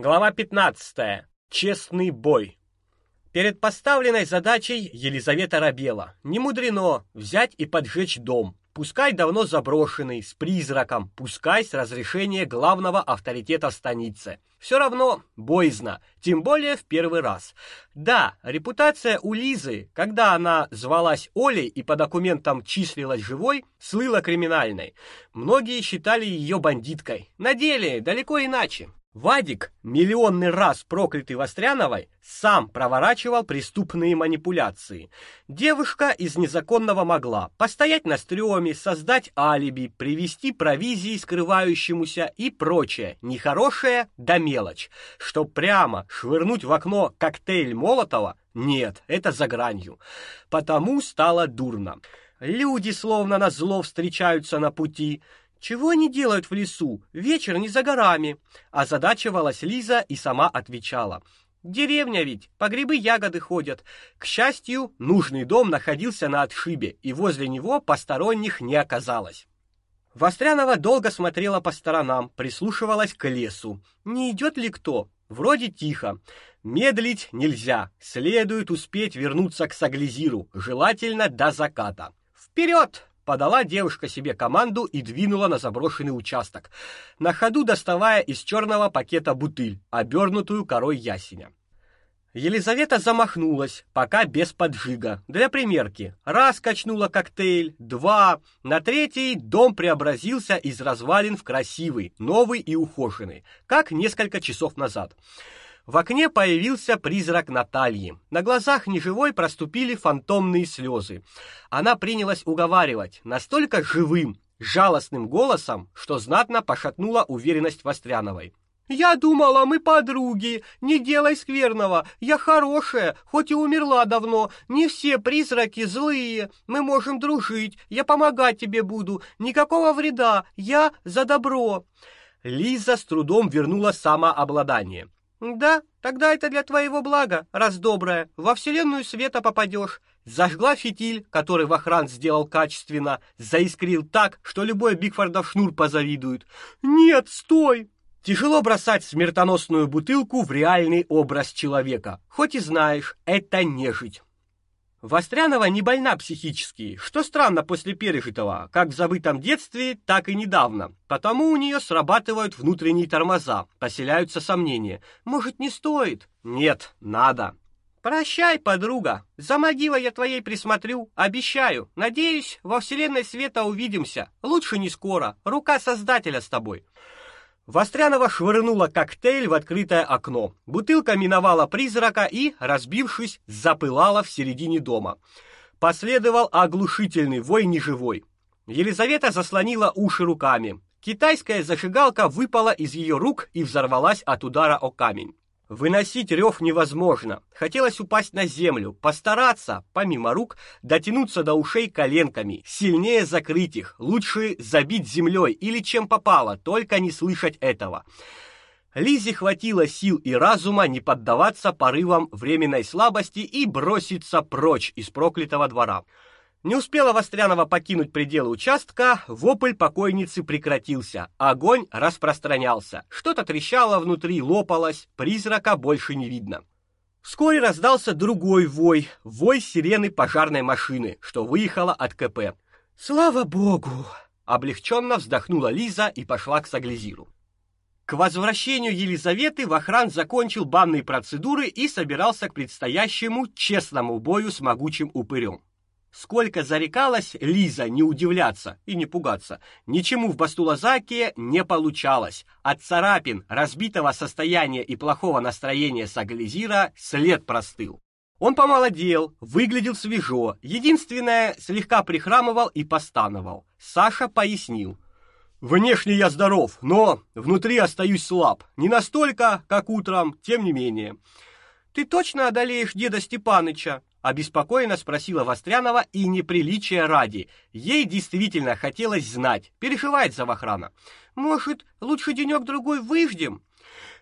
Глава 15. Честный бой. Перед поставленной задачей Елизавета робела. Не мудрено взять и поджечь дом, пускай давно заброшенный, с призраком, пускай с разрешения главного авторитета в станице. Все равно боязно, тем более в первый раз. Да, репутация у Лизы, когда она звалась Олей и по документам числилась живой, слыла криминальной. Многие считали ее бандиткой. На деле далеко иначе. Вадик, миллионный раз проклятый Востряновой, сам проворачивал преступные манипуляции. Девушка из незаконного могла постоять на стреме, создать алиби, привести провизии скрывающемуся и прочее, нехорошее да мелочь. Что прямо швырнуть в окно коктейль Молотова? Нет, это за гранью. Потому стало дурно. Люди словно на зло встречаются на пути. Чего они делают в лесу? Вечер не за горами, озадачивалась Лиза и сама отвечала: Деревня ведь, по грибы ягоды ходят. К счастью, нужный дом находился на отшибе, и возле него посторонних не оказалось. Вострянова долго смотрела по сторонам, прислушивалась к лесу. Не идет ли кто? Вроде тихо. Медлить нельзя. Следует успеть вернуться к Саглизиру, желательно до заката. Вперед! Подала девушка себе команду и двинула на заброшенный участок, на ходу доставая из черного пакета бутыль, обернутую корой ясеня. Елизавета замахнулась, пока без поджига, для примерки. Раз качнула коктейль, два, на третий дом преобразился из развалин в красивый, новый и ухоженный, как несколько часов назад. В окне появился призрак Натальи. На глазах неживой проступили фантомные слезы. Она принялась уговаривать настолько живым, жалостным голосом, что знатно пошатнула уверенность Востряновой. Я думала, мы подруги. Не делай скверного. Я хорошая, хоть и умерла давно. Не все призраки злые. Мы можем дружить. Я помогать тебе буду. Никакого вреда. Я за добро. Лиза с трудом вернула самообладание. Да, тогда это для твоего блага, раз добрая. Во вселенную света попадешь. Зажгла фитиль, который Вахран сделал качественно, заискрил так, что любой Бигфордов шнур позавидует. Нет, стой. Тяжело бросать смертоносную бутылку в реальный образ человека. Хоть и знаешь, это нежить. Вострянова не больна психически, что странно после пережитого, как в забытом детстве, так и недавно. Потому у нее срабатывают внутренние тормоза, поселяются сомнения. Может, не стоит? Нет, надо. Прощай, подруга. За могилой я твоей присмотрю, обещаю. Надеюсь, во вселенной света увидимся. Лучше не скоро. Рука Создателя с тобой. Вострянова швырнула коктейль в открытое окно. Бутылка миновала призрака и, разбившись, запылала в середине дома. Последовал оглушительный вой неживой. Елизавета заслонила уши руками. Китайская зажигалка выпала из ее рук и взорвалась от удара о камень. Выносить рев невозможно. Хотелось упасть на землю, постараться, помимо рук, дотянуться до ушей коленками, сильнее закрыть их, лучше забить землей или чем попало, только не слышать этого. Лизе хватило сил и разума не поддаваться порывам временной слабости и броситься прочь из проклятого двора. Не успела Вострянова покинуть пределы участка, вопль покойницы прекратился. Огонь распространялся. Что-то трещало внутри, лопалось, призрака больше не видно. Вскоре раздался другой вой, вой сирены пожарной машины, что выехала от КП. Слава богу, облегченно вздохнула Лиза и пошла к Саглизиру. К возвращению Елизаветы Вахран закончил банные процедуры и собирался к предстоящему честному бою с могучим упырем. Сколько зарекалась Лиза не удивляться и не пугаться, ничему в Бастулазаке не получалось. От царапин, разбитого состояния и плохого настроения Сагализира след простыл. Он помолодел, выглядел свежо, единственное, слегка прихрамывал и постановал. Саша пояснил. «Внешне я здоров, но внутри остаюсь слаб. Не настолько, как утром, тем не менее». «Ты точно одолеешь деда Степаныча?» Обеспокоенно спросила Вострянова и неприличия ради. Ей действительно хотелось знать, переживает за Вахрана. Может, лучше денек другой выждем?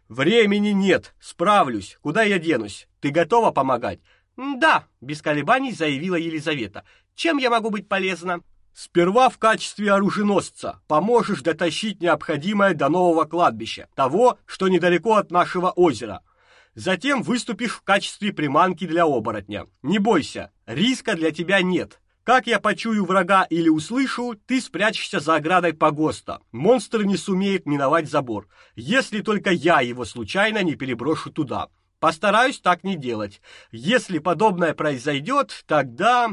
Времени нет, справлюсь. Куда я денусь? Ты готова помогать? Да, без колебаний заявила Елизавета. Чем я могу быть полезна? Сперва в качестве оруженосца поможешь дотащить необходимое до нового кладбища, того, что недалеко от нашего озера. Затем выступишь в качестве приманки для оборотня. Не бойся, риска для тебя нет. Как я почую врага или услышу, ты спрячешься за оградой погоста. Монстр не сумеет миновать забор, если только я его случайно не переброшу туда. Постараюсь так не делать. Если подобное произойдет, тогда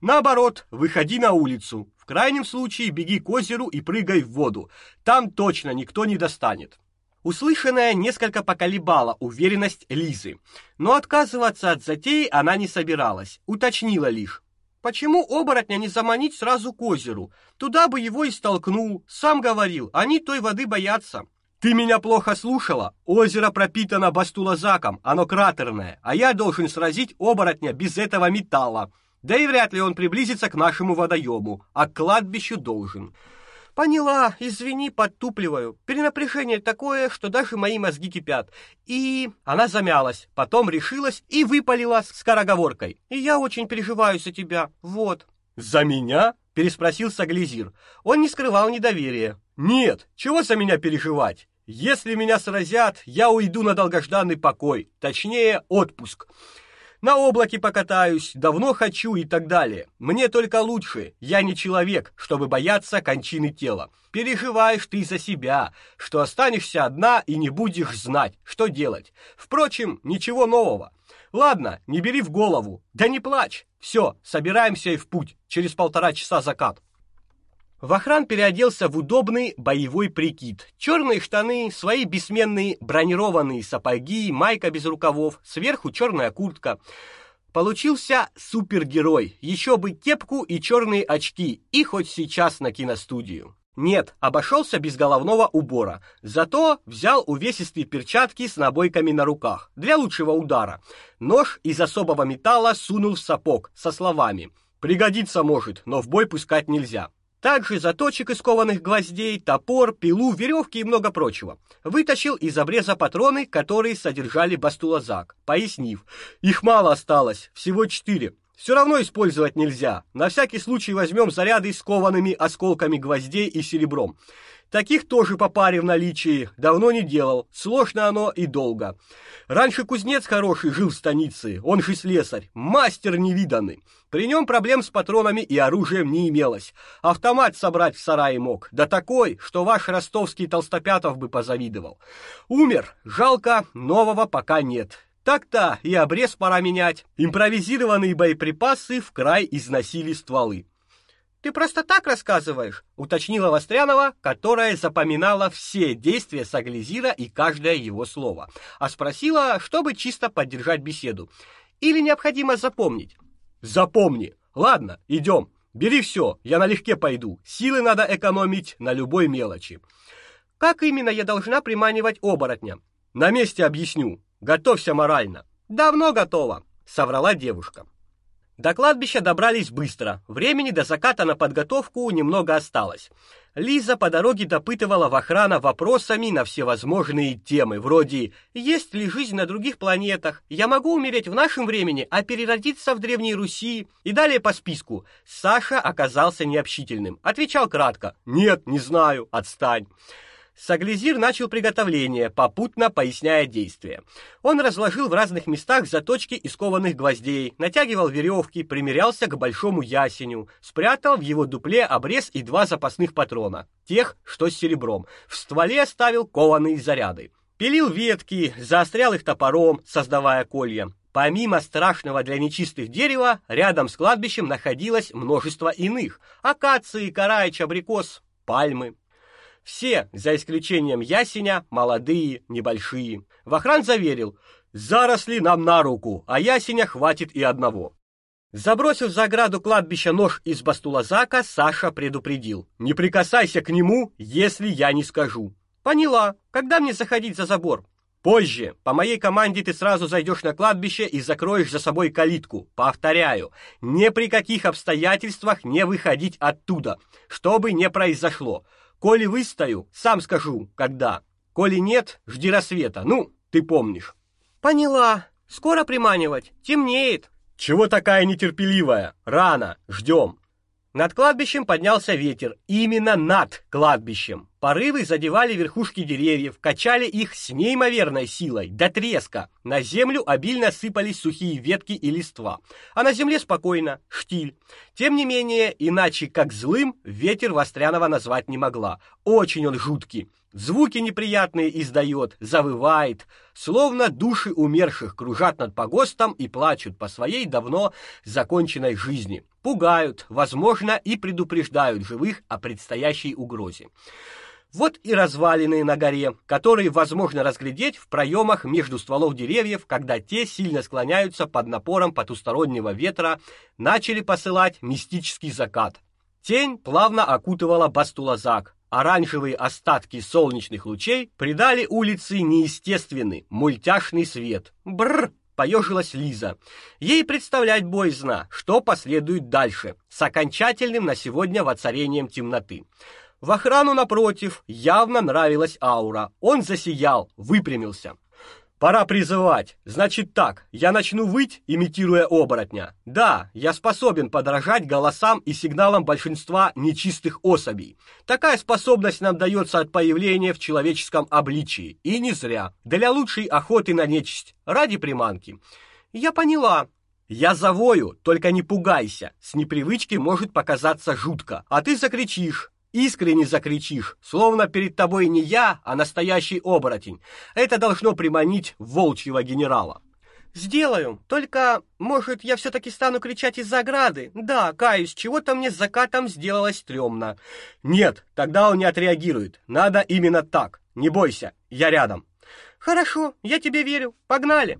наоборот, выходи на улицу. В крайнем случае беги к озеру и прыгай в воду. Там точно никто не достанет. Услышанное несколько поколебало уверенность Лизы, но отказываться от затеи она не собиралась. Уточнила лишь: Почему оборотня не заманить сразу к озеру? Туда бы его и столкнул. Сам говорил, они той воды боятся. Ты меня плохо слушала? Озеро пропитано бастулозаком, оно кратерное, а я должен сразить оборотня без этого металла. Да и вряд ли он приблизится к нашему водоему, а к кладбищу должен. Поняла, извини, подтупливаю. Перенапряжение такое, что даже мои мозги кипят. И она замялась, потом решилась и выпалила с скороговоркой. И я очень переживаю за тебя. Вот. За меня? переспросил Саглизир. Он не скрывал недоверия. Нет, чего за меня переживать? Если меня сразят, я уйду на долгожданный покой, точнее, отпуск. На облаке покатаюсь, давно хочу и так далее. Мне только лучше. Я не человек, чтобы бояться кончины тела. Переживаешь ты за себя, что останешься одна и не будешь знать, что делать. Впрочем, ничего нового. Ладно, не бери в голову. Да не плачь. Все, собираемся и в путь. Через полтора часа закат. Вахран переоделся в удобный боевой прикид. Черные штаны, свои бессменные бронированные сапоги, майка без рукавов, сверху черная куртка. Получился супергерой. Еще бы кепку и черные очки, и хоть сейчас на киностудию. Нет, обошелся без головного убора. Зато взял увесистые перчатки с набойками на руках для лучшего удара. Нож из особого металла сунул в сапог со словами: "Пригодится может, но в бой пускать нельзя". Также заточек из кованых гвоздей, топор, пилу, веревки и много прочего. Вытащил из обреза патроны, которые содержали бастулозак, пояснив: "Их мало осталось, всего четыре. Все равно использовать нельзя. На всякий случай возьмем заряды с коваными осколками гвоздей и серебром. Таких тоже по паре в наличии. Давно не делал. Сложно оно и долго. Раньше кузнец хороший жил в станице, он же слесарь, мастер невиданный. При нем проблем с патронами и оружием не имелось. Автомат собрать в сарае мог, да такой, что ваш ростовский толстопятов бы позавидовал. Умер, жалко, нового пока нет. Так-то и обрез пора менять. Импровизированные боеприпасы в край износили стволы. Ты просто так рассказываешь, уточнила Вострянова, которая запоминала все действия Саглизира и каждое его слово, а спросила, чтобы чисто поддержать беседу. Или необходимо запомнить? Запомни. Ладно, идем. Бери все, я налегке пойду. Силы надо экономить на любой мелочи. Как именно я должна приманивать оборотня? На месте объясню. Готовься морально. Давно готова, соврала девушка. До кладбища добрались быстро. Времени до заката на подготовку немного осталось. Лиза по дороге допытывала Вахрана вопросами на всевозможные темы, вроде «Есть ли жизнь на других планетах?», «Я могу умереть в нашем времени, а переродиться в Древней Руси?» и далее по списку. Саша оказался необщительным. Отвечал кратко «Нет, не знаю, отстань». Саглизир начал приготовление, попутно поясняя действия. Он разложил в разных местах заточки из кованых гвоздей, натягивал веревки, примерялся к большому ясеню, спрятал в его дупле обрез и два запасных патрона, тех, что с серебром. В стволе оставил кованые заряды. Пилил ветки, заострял их топором, создавая колья. Помимо страшного для нечистых дерева, рядом с кладбищем находилось множество иных: акации, караич, абрикос, пальмы. Все, за исключением ясеня, молодые, небольшие. Вахран заверил: "Заросли нам на руку, а ясеня хватит и одного". Забросив за ограду кладбища нож из бастулазака, Саша предупредил: "Не прикасайся к нему, если я не скажу". Поняла. Когда мне заходить за забор? Позже. По моей команде ты сразу зайдешь на кладбище и закроешь за собой калитку. Повторяю, ни при каких обстоятельствах не выходить оттуда, что бы ни произошло. Коли выстою, сам скажу, когда. Коли нет, жди рассвета. Ну, ты помнишь. Поняла. Скоро приманивать. Темнеет. Чего такая нетерпеливая? Рано. Ждем. Над кладбищем поднялся ветер, именно над кладбищем. Порывы задевали верхушки деревьев, качали их с неимоверной силой, до треска. На землю обильно сыпались сухие ветки и листва. А на земле спокойно, штиль. Тем не менее, иначе как злым ветер Вострянова назвать не могла. Очень он жуткий. Звуки неприятные издает, завывает, словно души умерших кружат над погостом и плачут по своей давно законченной жизни. Пугают, возможно, и предупреждают живых о предстоящей угрозе. Вот и развалины на горе, которые возможно разглядеть в проемах между стволов деревьев, когда те сильно склоняются под напором потустороннего ветра, начали посылать мистический закат. Тень плавно окутывала Бастулазак, Оранжевые остатки солнечных лучей придали улице неестественный, мультяшный свет. Бррр! Поежилась Лиза. Ей представлять боязно, что последует дальше, с окончательным на сегодня воцарением темноты. В охрану напротив явно нравилась аура. Он засиял, выпрямился. Пора призывать. Значит так, я начну выть, имитируя оборотня. Да, я способен подражать голосам и сигналам большинства нечистых особей. Такая способность нам дается от появления в человеческом обличии, и не зря. Для лучшей охоты на нечисть, ради приманки. Я поняла. Я завою, только не пугайся. С непривычки может показаться жутко, а ты закричишь: искренне закричишь, словно перед тобой не я, а настоящий оборотень. Это должно приманить волчьего генерала. Сделаю. Только, может, я все таки стану кричать из заграды. Да, каюсь, чего-то мне с закатом сделалось стрёмно. Нет, тогда он не отреагирует. Надо именно так. Не бойся, я рядом. Хорошо, я тебе верю. Погнали.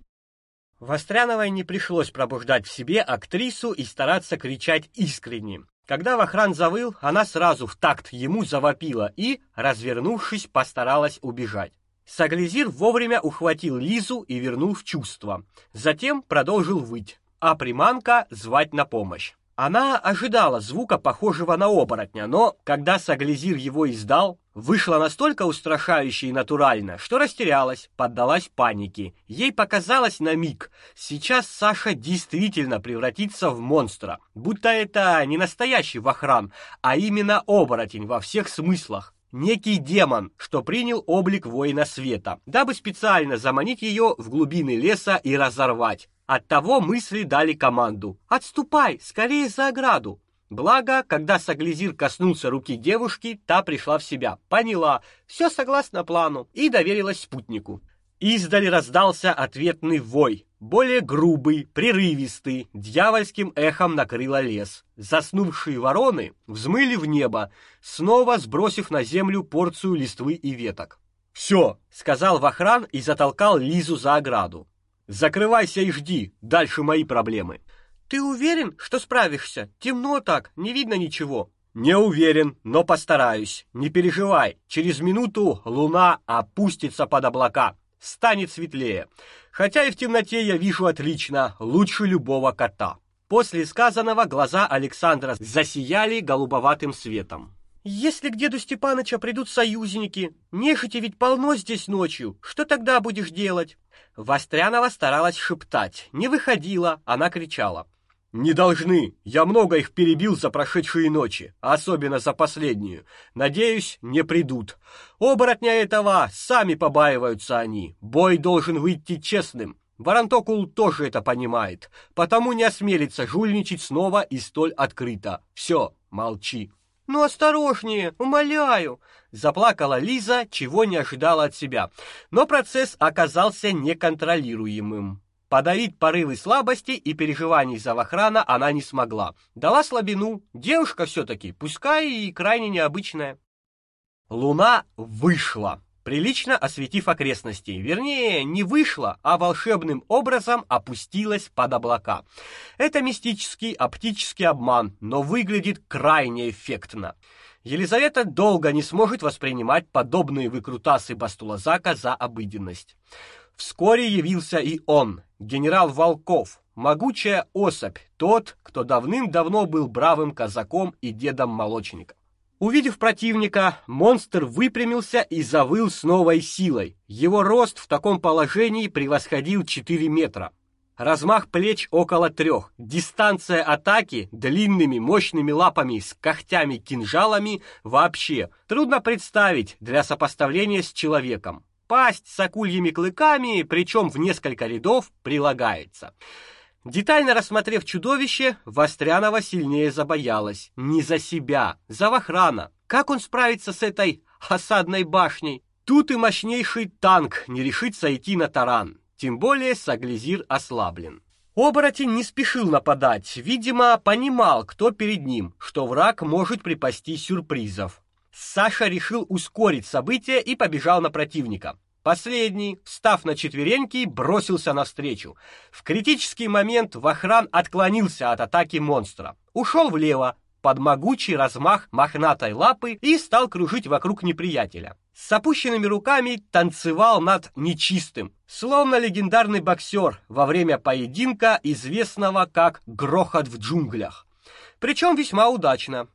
Востряновой не пришлось пробуждать в себе актрису и стараться кричать искренне. Когда Вахран завыл, она сразу в такт ему завопила и, развернувшись, постаралась убежать. Саглизир вовремя ухватил Лизу и вернул в чувство. Затем продолжил выть, а приманка звать на помощь. Она ожидала звука, похожего на оборотня, но когда Саглизир его издал, вышло настолько устрашающе и натурально, что растерялась, поддалась панике. Ей показалось на миг, сейчас Саша действительно превратится в монстра, будто это не настоящий вахран, а именно оборотень во всех смыслах. Некий демон, что принял облик воина света, дабы специально заманить ее в глубины леса и разорвать. Оттого мысли дали команду: "Отступай, скорее за ограду". Благо, когда Саглизир коснулся руки девушки, та пришла в себя, поняла, все согласно плану и доверилась спутнику. Издали раздался ответный вой, более грубый, прерывистый, дьявольским эхом накрыло лес. Заснувшие вороны взмыли в небо, снова сбросив на землю порцию листвы и веток. «Все!» — сказал Вахран и затолкал Лизу за ограду. Закрывайся и жди, дальше мои проблемы. Ты уверен, что справишься? Темно так, не видно ничего. Не уверен, но постараюсь. Не переживай, через минуту луна опустится под облака, станет светлее. Хотя и в темноте я вижу отлично, лучше любого кота. После сказанного глаза Александра засияли голубоватым светом. Если к деду Степаныча придут союзники, нежити ведь полно здесь ночью, что тогда будешь делать? Вострянова старалась шептать, не выходила, она кричала. Не должны. Я много их перебил за прошедшие ночи, особенно за последнюю. Надеюсь, не придут. Оборотня этого сами побаиваются они. Бой должен выйти честным. Барантокул тоже это понимает, потому не осмелится жульничать снова и столь открыто. Все, молчи. Ну осторожнее, умоляю, заплакала Лиза, чего не ожидала от себя. Но процесс оказался неконтролируемым. Подавить порывы слабости и переживаний за Вахрана она не смогла. Дала слабину. Девушка все таки пускай и крайне необычная. Луна вышла прилично осветив окрестности. Вернее, не вышла, а волшебным образом опустилась под облака. Это мистический оптический обман, но выглядит крайне эффектно. Елизавета долго не сможет воспринимать подобные выкрутасы Бастулазака за обыденность. Вскоре явился и он, генерал Волков, могучая особь, тот, кто давным-давно был бравым казаком и дедом молочника. Увидев противника, монстр выпрямился и завыл с новой силой. Его рост в таком положении превосходил 4 метра. Размах плеч около трех. Дистанция атаки длинными мощными лапами с когтями-кинжалами вообще трудно представить для сопоставления с человеком. Пасть с акульями клыками, причем в несколько рядов, прилагается. Детально рассмотрев чудовище, Вострянова сильнее забоялась. Не за себя, за Вахрана. Как он справится с этой осадной башней? Тут и мощнейший танк не решится идти на таран. Тем более Саглизир ослаблен. Оборотень не спешил нападать, видимо, понимал, кто перед ним, что враг может припасти сюрпризов. Саша решил ускорить события и побежал на противника. Последний, встав на четвереньки, бросился навстречу. В критический момент Вахран отклонился от атаки монстра. Ушел влево, под могучий размах мохнатой лапы и стал кружить вокруг неприятеля с опущенными руками танцевал над нечистым, словно легендарный боксер во время поединка, известного как «Грохот в джунглях». Причем весьма удачно.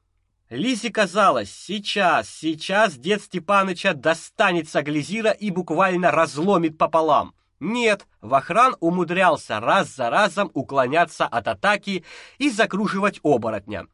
Лизе казалось, сейчас, сейчас дед Степаныча достанется глизира и буквально разломит пополам. Нет, Вахран умудрялся раз за разом уклоняться от атаки и закруживать оборотня.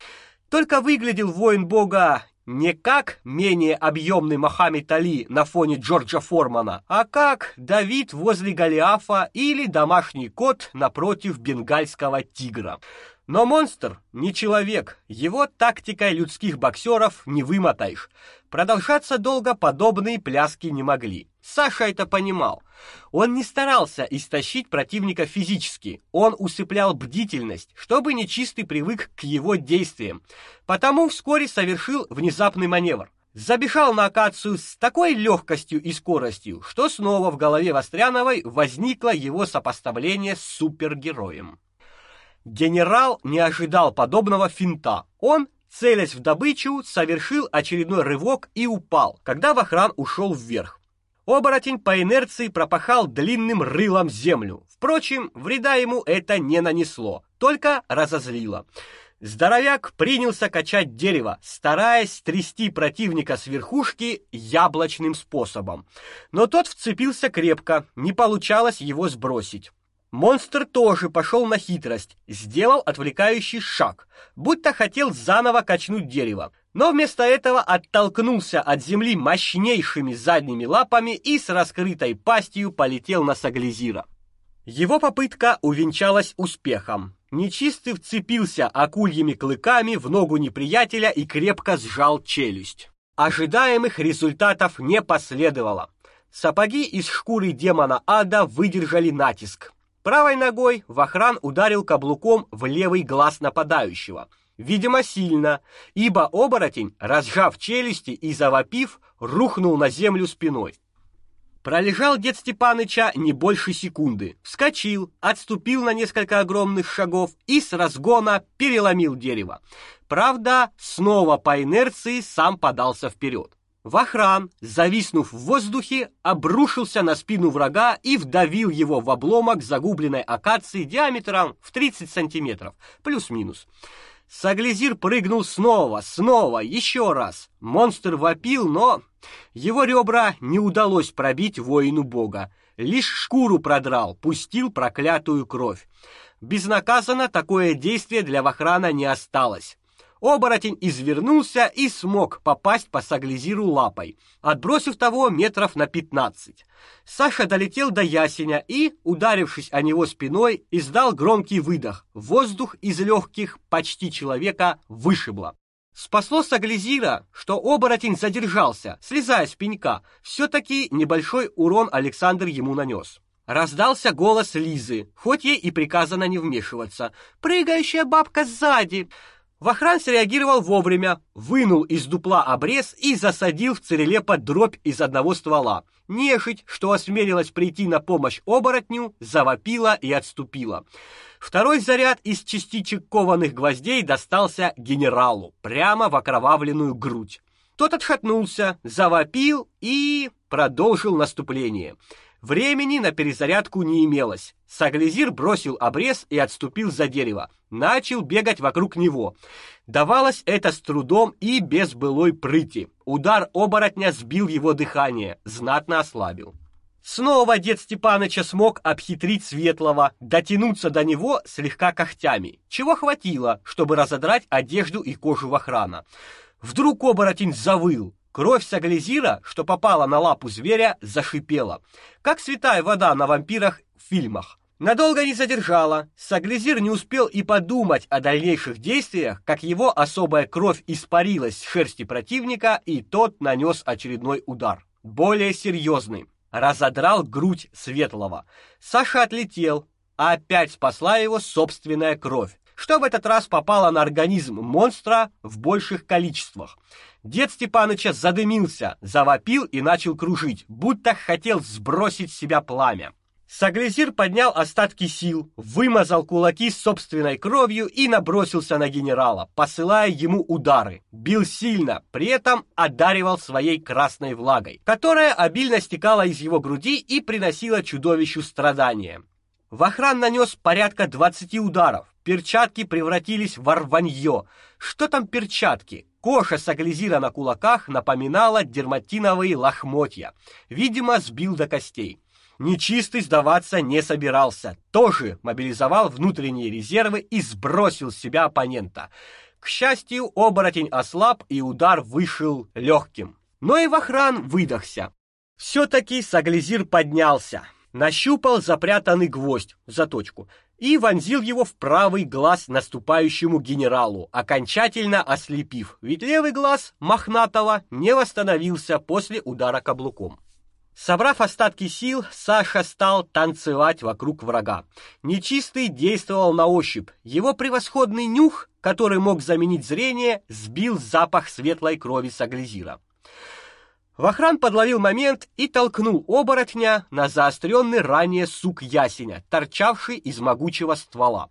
Только выглядел воин бога не как менее объемный Мохаммед Али на фоне Джорджа Формана, а как Давид возле Голиафа или домашний кот напротив бенгальского тигра. Но монстр не человек, его тактикой людских боксеров не вымотаешь. Продолжаться долго подобные пляски не могли. Саша это понимал. Он не старался истощить противника физически, он усыплял бдительность, чтобы нечистый привык к его действиям. Потому вскоре совершил внезапный маневр. Забежал на акацию с такой легкостью и скоростью, что снова в голове Востряновой возникло его сопоставление с супергероем. Генерал не ожидал подобного финта. Он, целясь в добычу, совершил очередной рывок и упал, когда Вахран ушел вверх. Оборотень по инерции пропахал длинным рылом землю. Впрочем, вреда ему это не нанесло, только разозлило. Здоровяк принялся качать дерево, стараясь трясти противника с верхушки яблочным способом. Но тот вцепился крепко, не получалось его сбросить. Монстр тоже пошел на хитрость, сделал отвлекающий шаг, будто хотел заново качнуть дерево но вместо этого оттолкнулся от земли мощнейшими задними лапами и с раскрытой пастью полетел на Саглизира. Его попытка увенчалась успехом. Нечистый вцепился акульями клыками в ногу неприятеля и крепко сжал челюсть. Ожидаемых результатов не последовало. Сапоги из шкуры демона ада выдержали натиск. Правой ногой Вахран ударил каблуком в левый глаз нападающего – видимо, сильно, ибо оборотень, разжав челюсти и завопив, рухнул на землю спиной. Пролежал дед Степаныча не больше секунды. Вскочил, отступил на несколько огромных шагов и с разгона переломил дерево. Правда, снова по инерции сам подался вперед. Вахран, зависнув в воздухе, обрушился на спину врага и вдавил его в обломок загубленной акации диаметром в 30 сантиметров, плюс-минус. Саглизир прыгнул снова, снова, еще раз. Монстр вопил, но его ребра не удалось пробить воину бога. Лишь шкуру продрал, пустил проклятую кровь. Безнаказанно такое действие для Вахрана не осталось. Оборотень извернулся и смог попасть по Саглизиру лапой, отбросив того метров на пятнадцать. Саша долетел до ясеня и, ударившись о него спиной, издал громкий выдох. Воздух из легких почти человека вышибло. Спасло Саглизира, что оборотень задержался, слезая с пенька. все таки небольшой урон Александр ему нанес. Раздался голос Лизы, хоть ей и приказано не вмешиваться. «Прыгающая бабка сзади!» Вахран среагировал вовремя, вынул из дупла обрез и засадил в царелепа дробь из одного ствола. Нежить, что осмелилась прийти на помощь оборотню, завопила и отступила. Второй заряд из частичек кованых гвоздей достался генералу, прямо в окровавленную грудь. Тот отшатнулся, завопил и продолжил наступление. Времени на перезарядку не имелось. Саглизир бросил обрез и отступил за дерево. Начал бегать вокруг него. Давалось это с трудом и без былой прыти. Удар оборотня сбил его дыхание, знатно ослабил. Снова дед Степаныча смог обхитрить Светлого, дотянуться до него слегка когтями, чего хватило, чтобы разодрать одежду и кожу Вахрана. Вдруг оборотень завыл. Кровь Саглизира, что попала на лапу зверя, зашипела, как святая вода на вампирах в фильмах. Надолго не задержала. Саглизир не успел и подумать о дальнейших действиях, как его особая кровь испарилась с шерсти противника, и тот нанес очередной удар, более серьезный. Разодрал грудь Светлого. Саша отлетел, а опять спасла его собственная кровь, что в этот раз попала на организм монстра в больших количествах. Дед Степаныча задымился, завопил и начал кружить, будто хотел сбросить с себя пламя. Саглизир поднял остатки сил, вымазал кулаки собственной кровью и набросился на генерала, посылая ему удары. Бил сильно, при этом одаривал своей красной влагой, которая обильно стекала из его груди и приносила чудовищу страдания. Вахран нанес порядка 20 ударов. Перчатки превратились в рванье. Что там перчатки? Коша Саглизира на кулаках напоминала дерматиновые лохмотья. Видимо, сбил до костей. Нечистый сдаваться не собирался, тоже мобилизовал внутренние резервы и сбросил с себя оппонента. К счастью, оборотень ослаб и удар вышел легким. Но и Вахран выдохся. Все-таки Саглизир поднялся, нащупал запрятанный гвоздь, заточку, и вонзил его в правый глаз наступающему генералу, окончательно ослепив, ведь левый глаз Мохнатого не восстановился после удара каблуком. Собрав остатки сил, Саша стал танцевать вокруг врага. Нечистый действовал на ощупь. Его превосходный нюх, который мог заменить зрение, сбил запах светлой крови Саглизира. Вахран подловил момент и толкнул оборотня на заостренный ранее сук ясеня, торчавший из могучего ствола.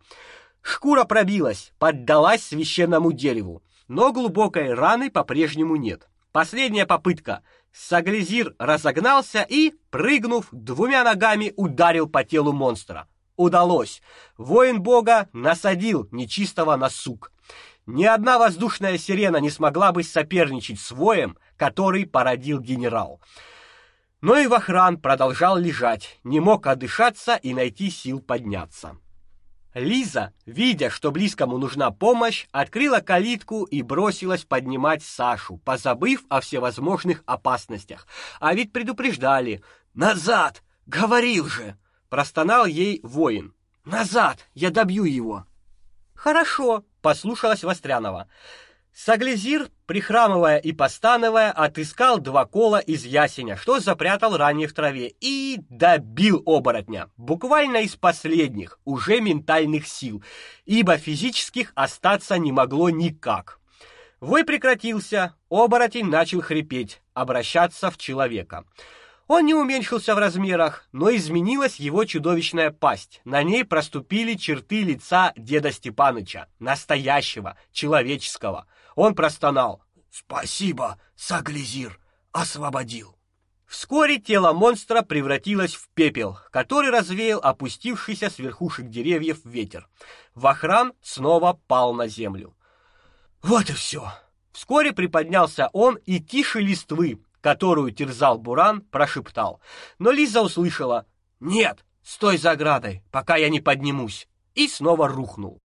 Шкура пробилась, поддалась священному дереву, но глубокой раны по-прежнему нет. Последняя попытка. Саглизир разогнался и, прыгнув двумя ногами, ударил по телу монстра. Удалось. Воин бога насадил нечистого на сук. Ни одна воздушная сирена не смогла бы соперничать с воем, который породил генерал. Но и Вахран продолжал лежать, не мог отдышаться и найти сил подняться. Лиза, видя, что близкому нужна помощь, открыла калитку и бросилась поднимать Сашу, позабыв о всевозможных опасностях. А ведь предупреждали. «Назад! Говорил же!» — простонал ей воин. «Назад! Я добью его!» «Хорошо!» — послушалась Вострянова. Саглизир, прихрамывая и постановая, отыскал два кола из ясеня, что запрятал ранее в траве, и добил оборотня, буквально из последних, уже ментальных сил, ибо физических остаться не могло никак. Вой прекратился, оборотень начал хрипеть, обращаться в человека. Он не уменьшился в размерах, но изменилась его чудовищная пасть. На ней проступили черты лица деда Степаныча, настоящего, человеческого. Он простонал: "Спасибо, Саглизир, освободил". Вскоре тело монстра превратилось в пепел, который развеял опустившийся с верхушек деревьев ветер. Вахран снова пал на землю. Вот и все. Вскоре приподнялся он и тише листвы, которую терзал буран, прошептал. Но Лиза услышала: "Нет, стой за оградой, пока я не поднимусь", и снова рухнул.